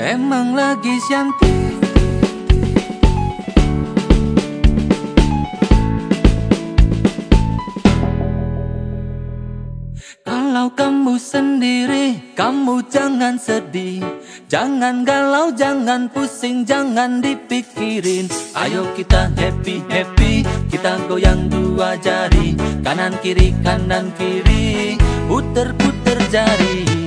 Emang lagi cantik Kalau kamu sendiri, kamu jangan sedih. Jangan galau, jangan pusing, jangan dipikirin. Ayo kita happy-happy, kita goyang dua jari. Kanan kiri, kanan kiri, puter-puter jari.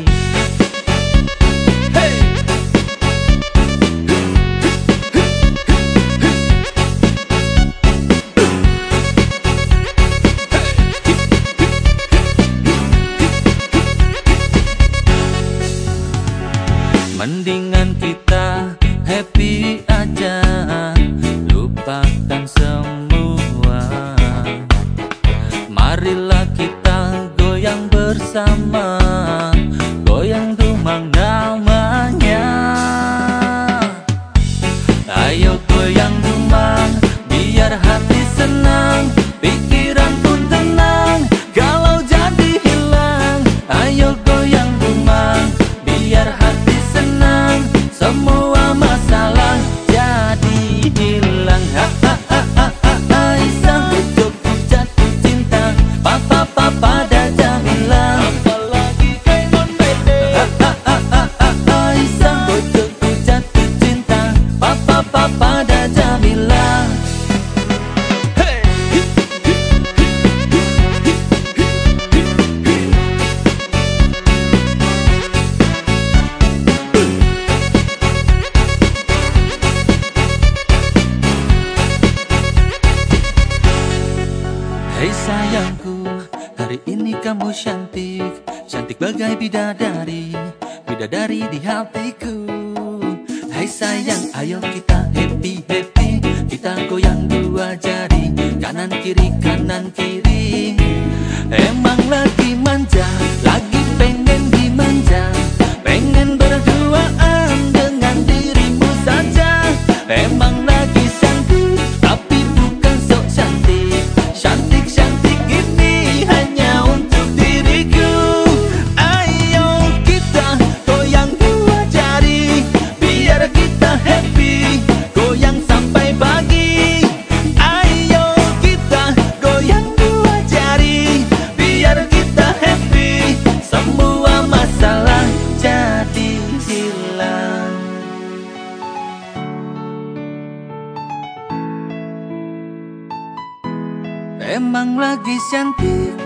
sayangku Hari ini kamu cantik. Cantik bagai bidadari Bidadari di hatiku. Hai sayang ayo kita happy happy. Kita goyang dua jari Kanan kiri kanan kiri. Emang lagi cantik.